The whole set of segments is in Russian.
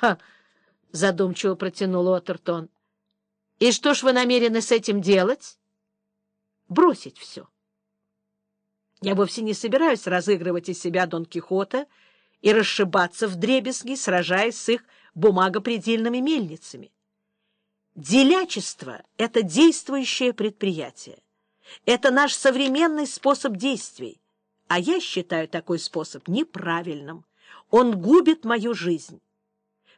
Ха! — задумчиво протянул Отертон. — И что ж вы намерены с этим делать? — Бросить все. Я вовсе не собираюсь разыгрывать из себя Дон Кихота и расшибаться в дребезги, сражаясь с их бумагопредельными мельницами. Делячество — это действующее предприятие. Это наш современный способ действий, а я считаю такой способ неправильным. Он губит мою жизнь.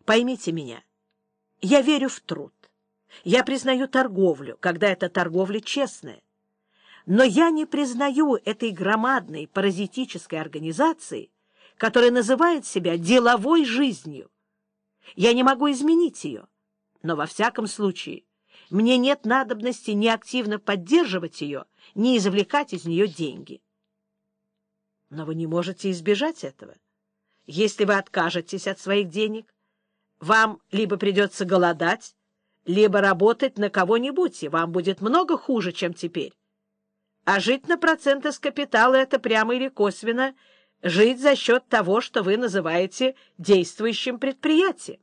Поймите меня, я верю в труд. Я признаю торговлю, когда эта торговля честная. Но я не признаю этой громадной паразитической организации, которая называет себя деловой жизнью. Я не могу изменить ее, но во всяком случае мне нет надобности ни активно поддерживать ее, ни извлекать из нее деньги. Но вы не можете избежать этого. Если вы откажетесь от своих денег, вам либо придется голодать, либо работать на кого-нибудь, и вам будет много хуже, чем теперь. А жить на проценты с капитала — это прямо или косвенно жить за счет того, что вы называете действующим предприятием.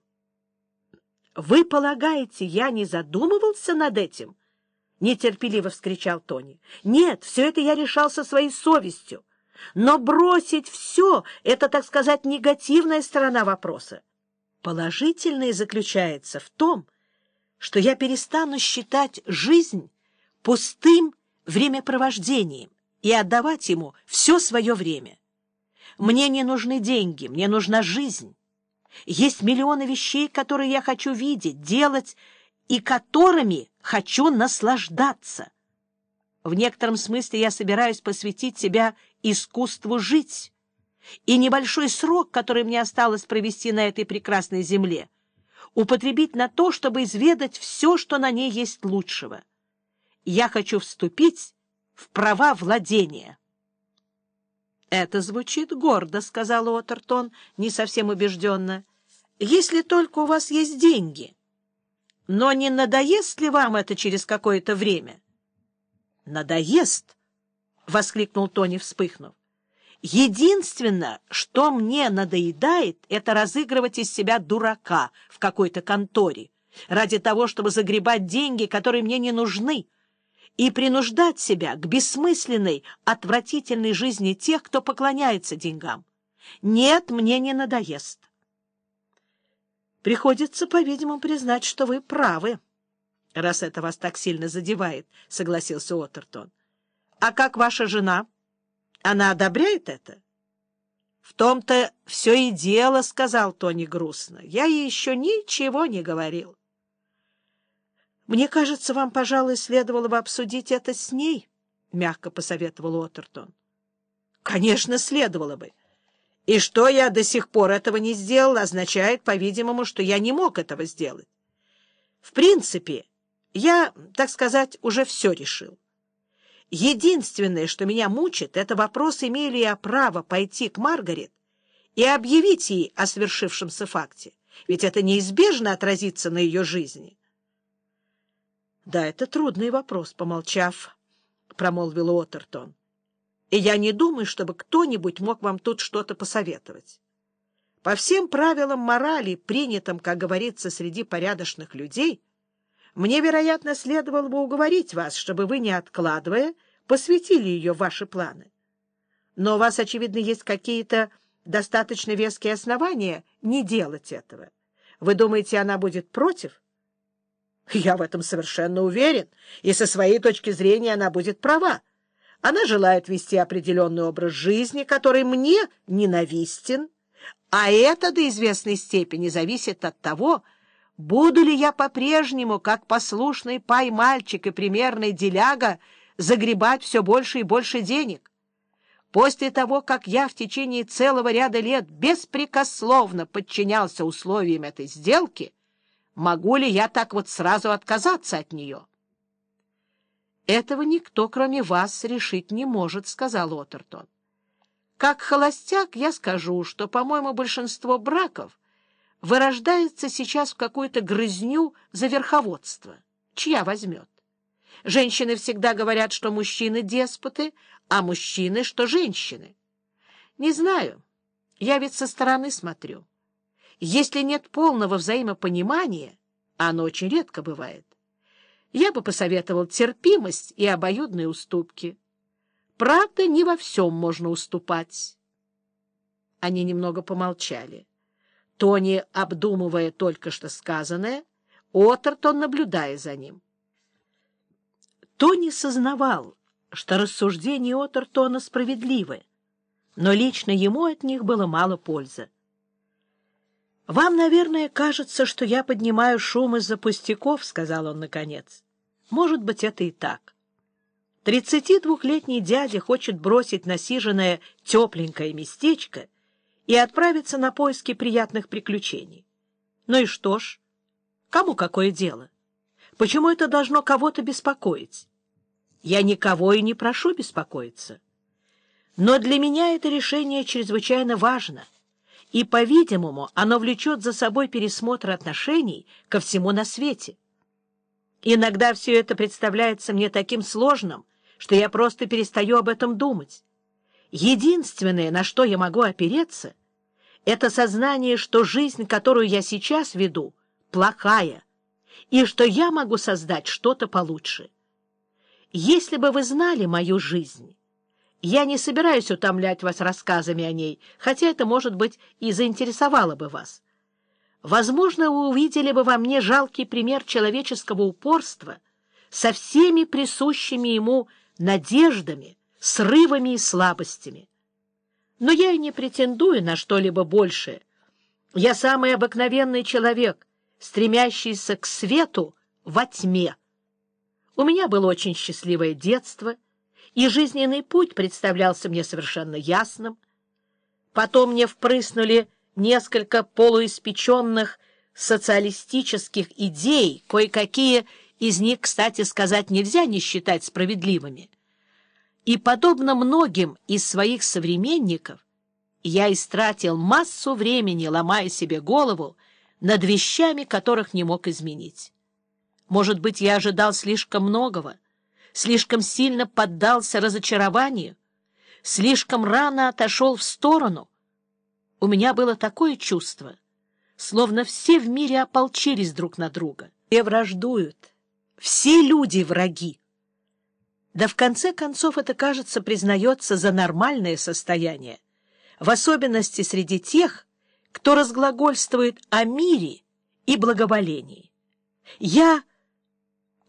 Вы полагаете, я не задумывался над этим? — нетерпеливо вскричал Тони. — Нет, все это я решал со своей совестью. Но бросить все — это, так сказать, негативная сторона вопроса. Положительное заключается в том, что я перестану считать жизнь пустым времяпровождением и отдавать ему все свое время. Мне не нужны деньги, мне нужна жизнь. Есть миллионы вещей, которые я хочу видеть, делать и которыми хочу наслаждаться. В некотором смысле я собираюсь посвятить себя искусству жить, и небольшой срок, который мне осталось провести на этой прекрасной земле, употребить на то, чтобы изведать все, что на ней есть лучшего. Я хочу вступить в права владения. — Это звучит гордо, — сказал Уоттертон, не совсем убежденно, — если только у вас есть деньги. Но не надоест ли вам это через какое-то время? — Надоест, — воскликнул Тони, вспыхнув. Единственное, что мне надоедает, это разыгрывать из себя дурака в какой-то конторе ради того, чтобы загребать деньги, которые мне не нужны, и принуждать себя к бессмысленной, отвратительной жизни тех, кто поклоняется деньгам. Нет, мне не надоест. Приходится, по-видимому, признать, что вы правы, раз это вас так сильно задевает, — согласился Оттертон. — А как ваша жена? — она одобряет это? — В том-то все и дело, — сказал Тони грустно. Я ей еще ничего не говорил. — Мне кажется, вам, пожалуй, следовало бы обсудить это с ней, — мягко посоветовал Отертон. — Конечно, следовало бы. И что я до сих пор этого не сделал, означает, по-видимому, что я не мог этого сделать. В принципе, я, так сказать, уже все решил. Единственное, что меня мучит, это вопрос, имею ли я право пойти к Маргарет и объявить ей о свершившемся факте, ведь это неизбежно отразится на ее жизни. — Да, это трудный вопрос, — помолчав, промолвил Уоттертон. — И я не думаю, чтобы кто-нибудь мог вам тут что-то посоветовать. По всем правилам морали, принятым, как говорится, среди порядочных людей, мне, вероятно, следовало бы уговорить вас, чтобы вы, не откладывая, посвятили ее в ваши планы. Но у вас, очевидно, есть какие-то достаточно веские основания не делать этого. Вы думаете, она будет против? Я в этом совершенно уверен, и со своей точки зрения она будет права. Она желает вести определенный образ жизни, который мне ненавистен, а это до известной степени зависит от того, Буду ли я по-прежнему, как послушный пай-мальчик и примерный деляга, загребать все больше и больше денег? После того, как я в течение целого ряда лет беспрекословно подчинялся условиям этой сделки, могу ли я так вот сразу отказаться от нее? — Этого никто, кроме вас, решить не может, — сказал Отертон. — Как холостяк я скажу, что, по-моему, большинство браков вырождается сейчас в какую-то грызню за верховодство. Чья возьмет? Женщины всегда говорят, что мужчины деспоты, а мужчины, что женщины. Не знаю. Я ведь со стороны смотрю. если нет полного взаимопонимания, а оно очень редко бывает, я бы посоветовал терпимость и обоюдные уступки. Правда, не во всем можно уступать. Они немного помолчали. Тони, обдумывая только что сказанное, Отертон наблюдая за ним. Тони сознавал, что рассуждения Отертона справедливы, но лично ему от них было мало пользы. «Вам, наверное, кажется, что я поднимаю шум из-за пустяков», — сказал он наконец. «Может быть, это и так. Тридцати двухлетний дядя хочет бросить насиженное тепленькое местечко и отправиться на поиски приятных приключений. Ну и что ж, кому какое дело? Почему это должно кого-то беспокоить? Я никого и не прошу беспокоиться. Но для меня это решение чрезвычайно важно — и, по-видимому, оно влечет за собой пересмотр отношений ко всему на свете. Иногда все это представляется мне таким сложным, что я просто перестаю об этом думать. Единственное, на что я могу опереться, это сознание, что жизнь, которую я сейчас веду, плохая, и что я могу создать что-то получше. Если бы вы знали мою жизнь, я не собираюсь утомлять вас рассказами о ней, хотя это, может быть, и заинтересовало бы вас. Возможно, вы увидели бы во мне жалкий пример человеческого упорства со всеми присущими ему надеждами, срывами и слабостями. Но я и не претендую на что-либо большее. Я самый обыкновенный человек, стремящийся к свету во тьме. У меня было очень счастливое детство — и жизненный путь представлялся мне совершенно ясным. Потом мне впрыснули несколько полуиспеченных социалистических идей, кое-какие из них, кстати сказать, нельзя не считать справедливыми. И, подобно многим из своих современников, я истратил массу времени, ломая себе голову над вещами, которых не мог изменить. Может быть, я ожидал слишком многого, слишком сильно поддался разочарованию, слишком рано отошел в сторону. У меня было такое чувство, словно все в мире ополчились друг на друга. Все враждуют, все люди враги. Да в конце концов это, кажется, признается за нормальное состояние, в особенности среди тех, кто разглагольствует о мире и благоволении. Я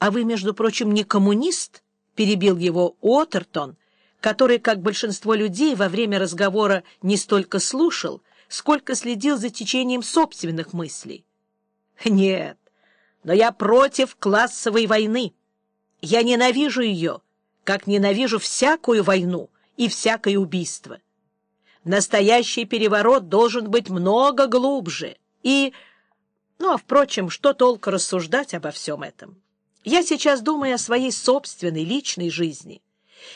«А вы, между прочим, не коммунист?» — перебил его Уотертон, который, как большинство людей, во время разговора не столько слушал, сколько следил за течением собственных мыслей. «Нет, но я против классовой войны. Я ненавижу ее, как ненавижу всякую войну и всякое убийство. Настоящий переворот должен быть много глубже и... Ну, а, впрочем, что толку рассуждать обо всем этом?» Я сейчас думаю о своей собственной личной жизни,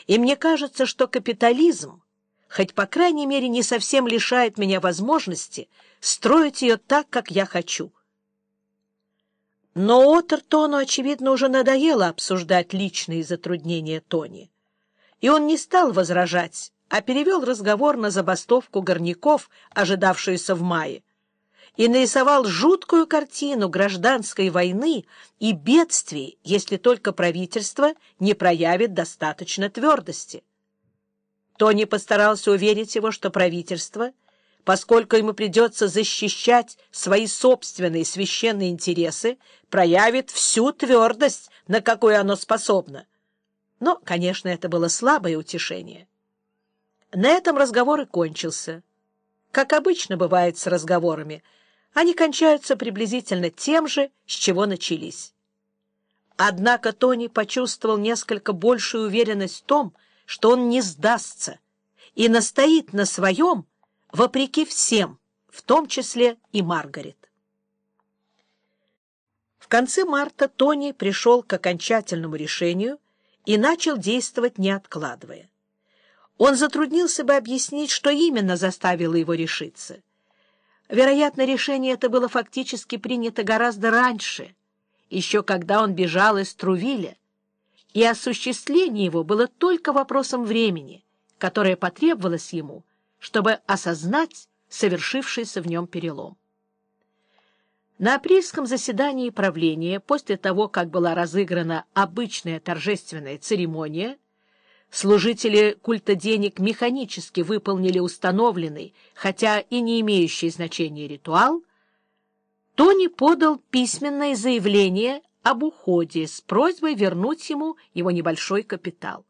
и мне кажется, что капитализм, хоть по крайней мере не совсем лишает меня возможности строить ее так, как я хочу. Но Отертону, очевидно, уже надоело обсуждать личные затруднения Тони, и он не стал возражать, а перевел разговор на забастовку горняков, ожидавшуюся в мае и нарисовал жуткую картину гражданской войны и бедствий, если только правительство не проявит достаточно твердости. Тони постарался уверить его, что правительство, поскольку ему придется защищать свои собственные священные интересы, проявит всю твердость, на какую оно способно. Но, конечно, это было слабое утешение. На этом разговор и кончился. Как обычно бывает с разговорами — они кончаются приблизительно тем же, с чего начались. Однако Тони почувствовал несколько большую уверенность в том, что он не сдастся и настоит на своем, вопреки всем, в том числе и Маргарет. В конце марта Тони пришел к окончательному решению и начал действовать, не откладывая. Он затруднился бы объяснить, что именно заставило его решиться — Вероятно, решение это было фактически принято гораздо раньше, еще когда он бежал из Трувиля, и осуществление его было только вопросом времени, которое потребовалось ему, чтобы осознать совершившийся в нем перелом. На апрельском заседании правления, после того, как была разыграна обычная торжественная церемония, служители культа денег механически выполнили установленный, хотя и не имеющий значения ритуал, Тони подал письменное заявление об уходе с просьбой вернуть ему его небольшой капитал.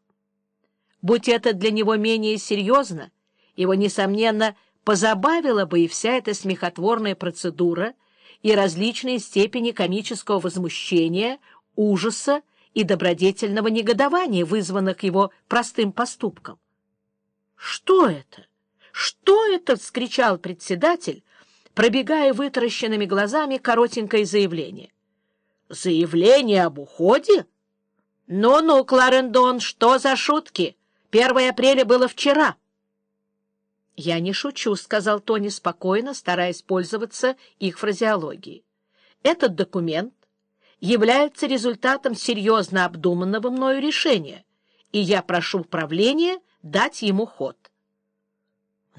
Будь это для него менее серьезно, его, несомненно, позабавила бы и вся эта смехотворная процедура — и различные степени комического возмущения, ужаса и добродетельного негодования, вызванных его простым поступком. «Что это? Что это?» — вскричал председатель, пробегая вытаращенными глазами коротенькое заявление. «Заявление об уходе? Ну-ну, Кларендон, что за шутки? 1 апреля было вчера». — Я не шучу, — сказал Тони спокойно, стараясь пользоваться их фразеологией. — Этот документ является результатом серьезно обдуманного мною решения, и я прошу правления дать ему ход.